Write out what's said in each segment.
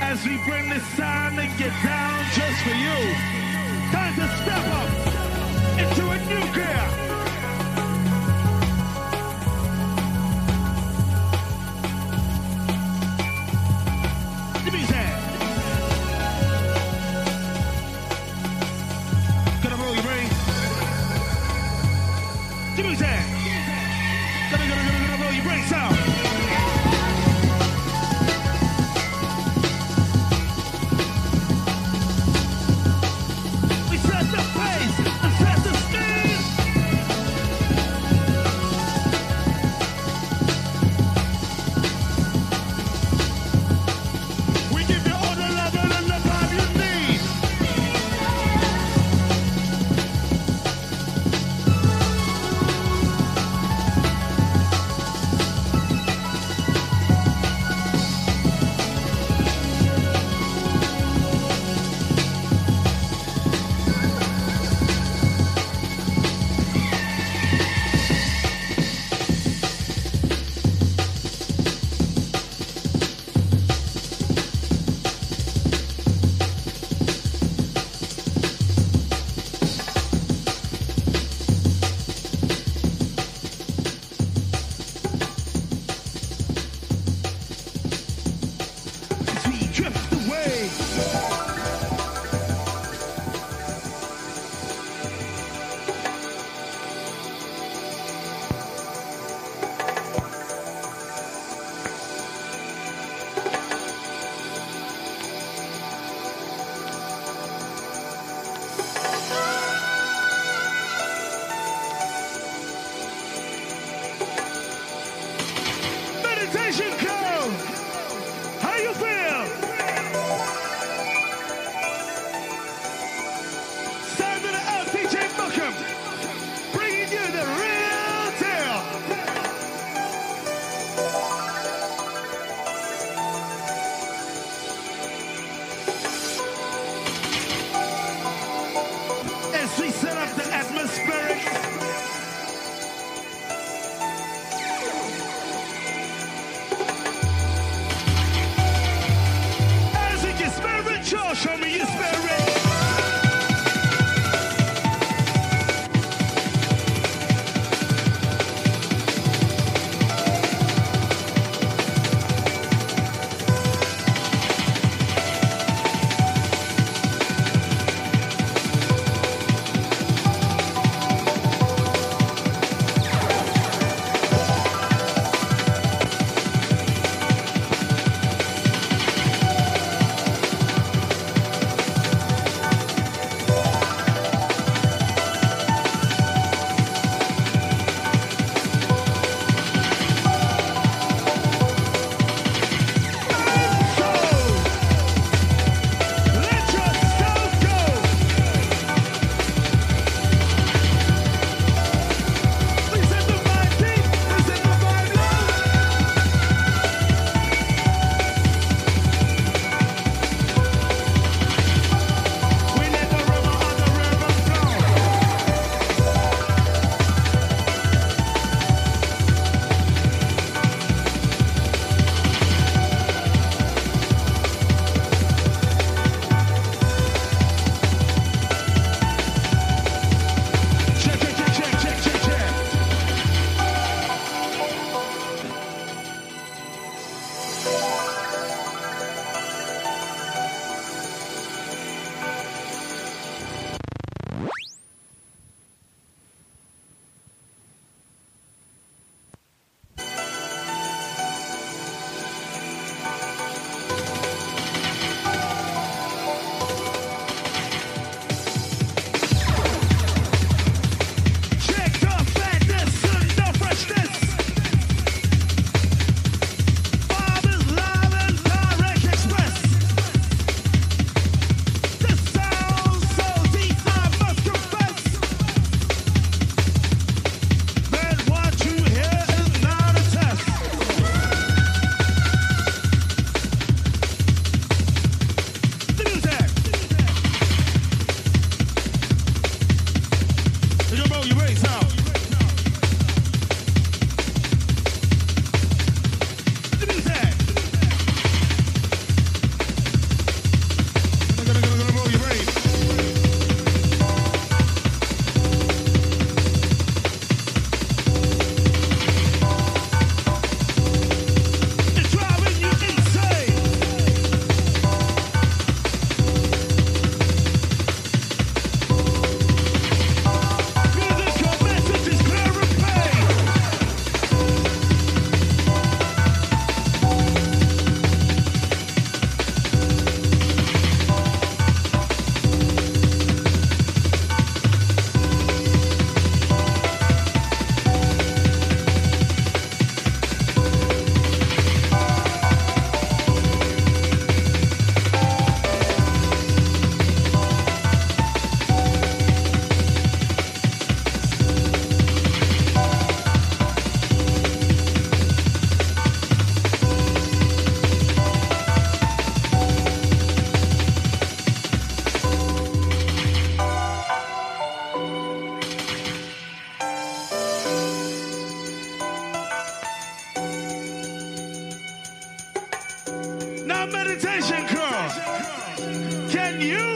As we bring this sound and get down just for you. Time to step up into a new gear. Meditation Can you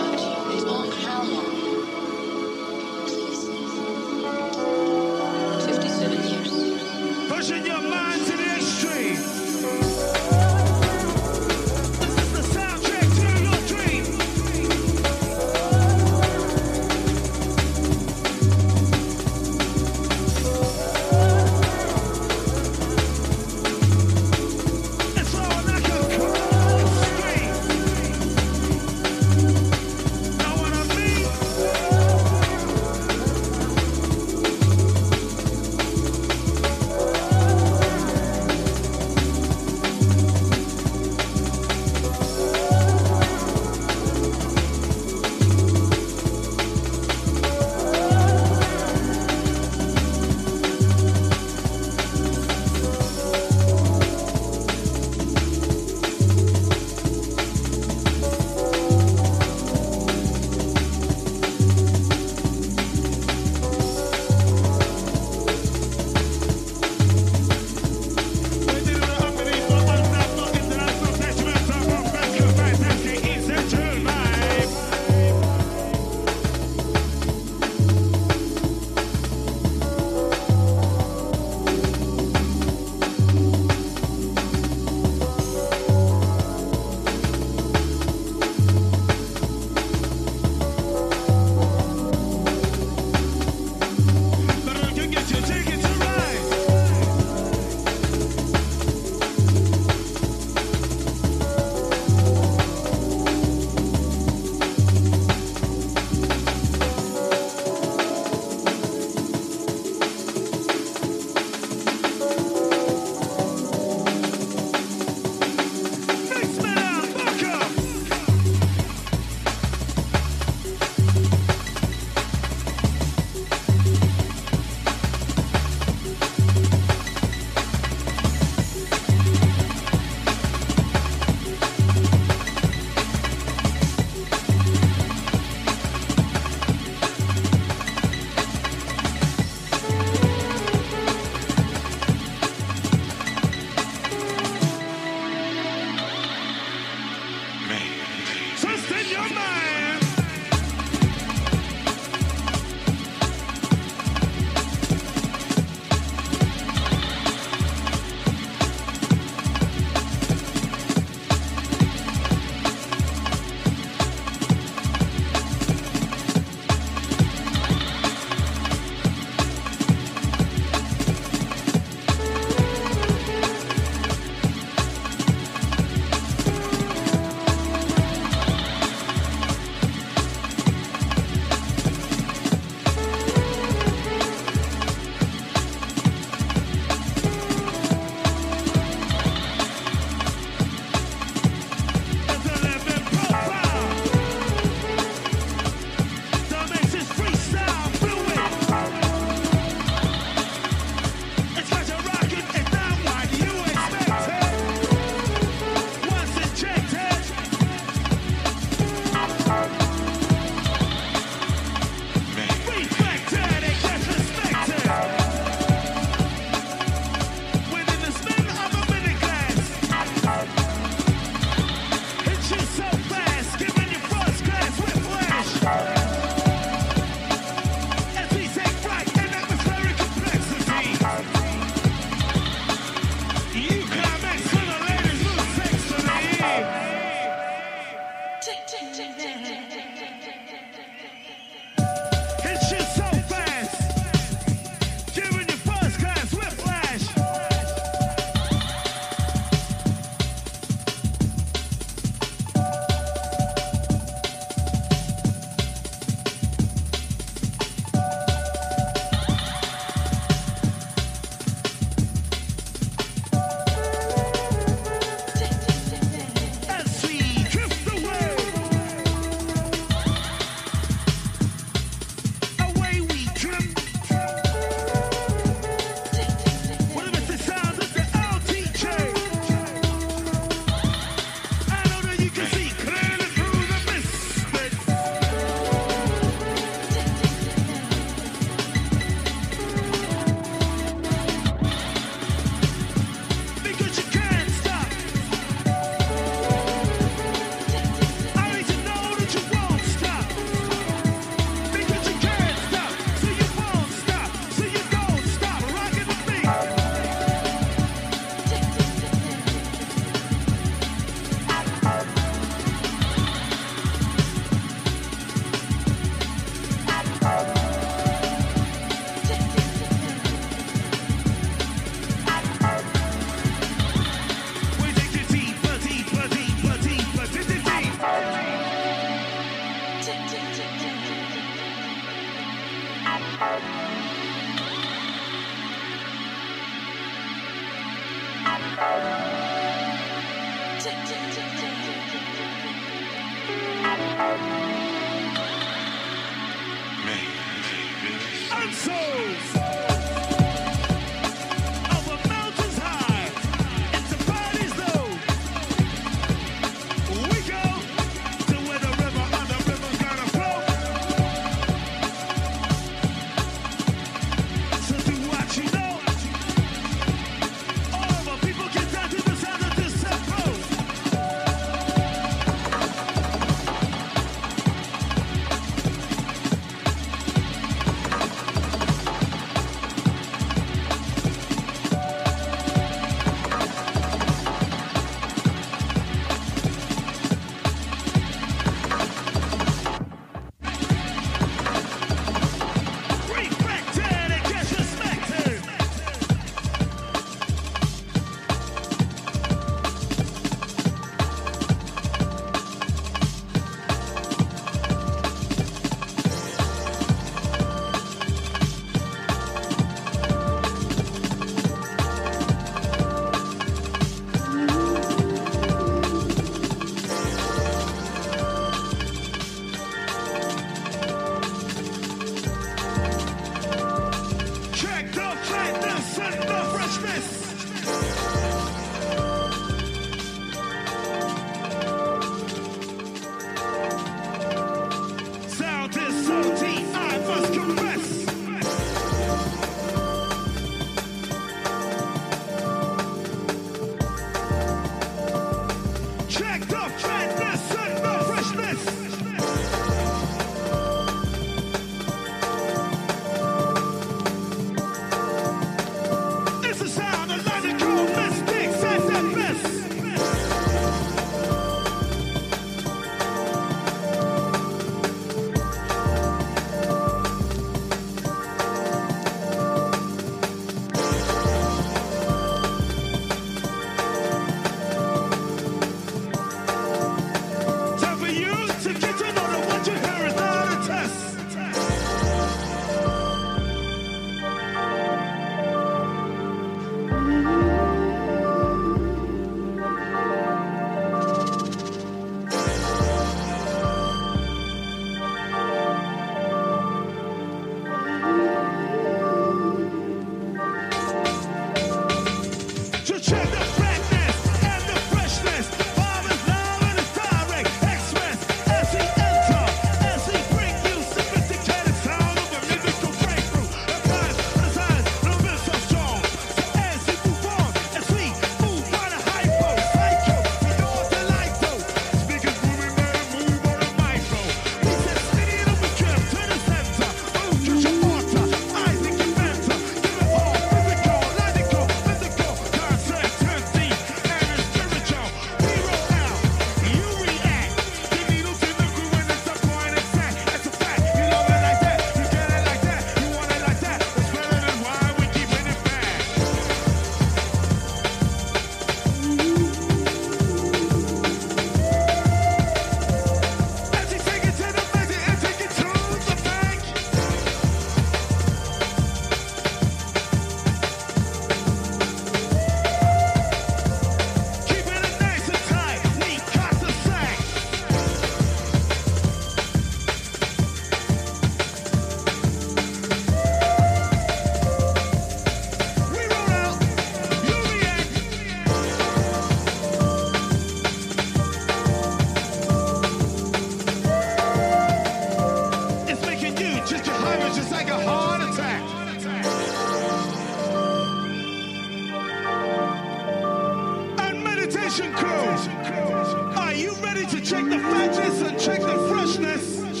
Are you ready to check the freshness and check the freshness?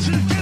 Station.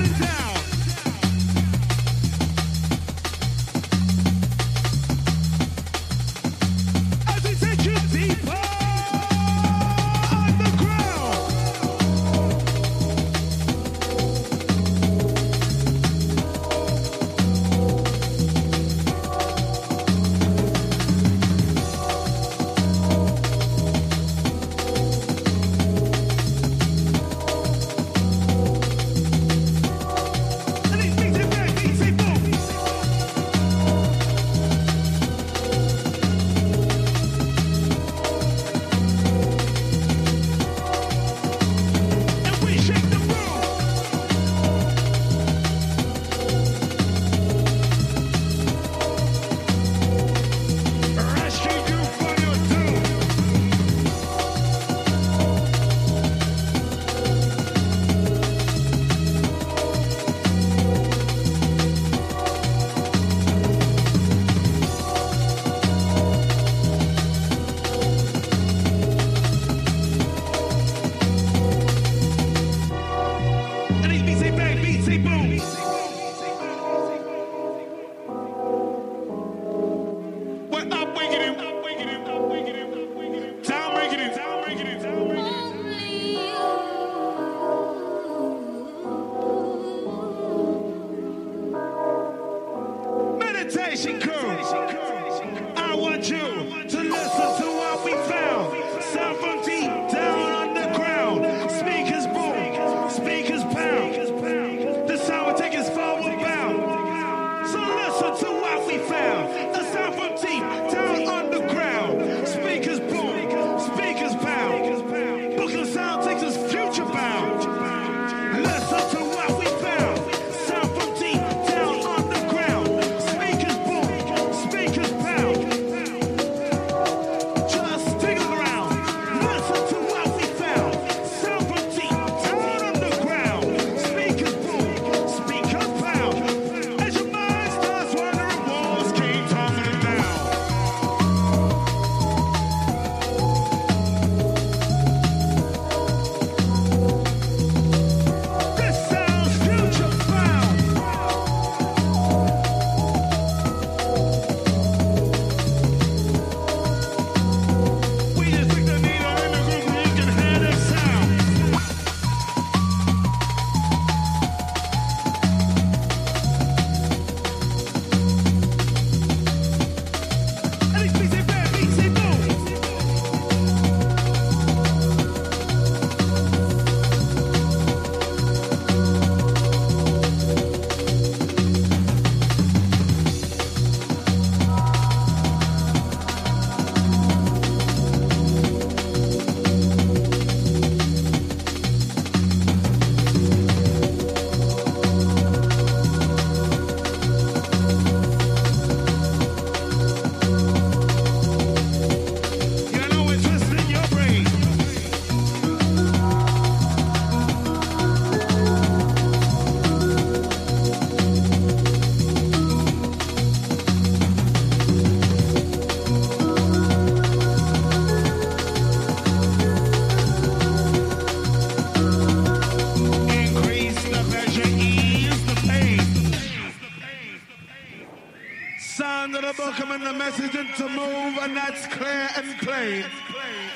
Sound of the book and the message and to move, and that's clear and plain.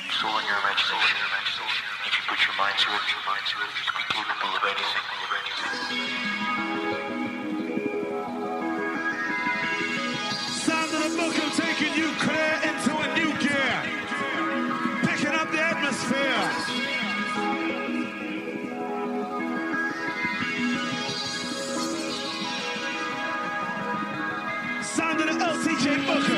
Explore your imagination. If you put your mind to it, you be capable of anything. Of anything. Fuck.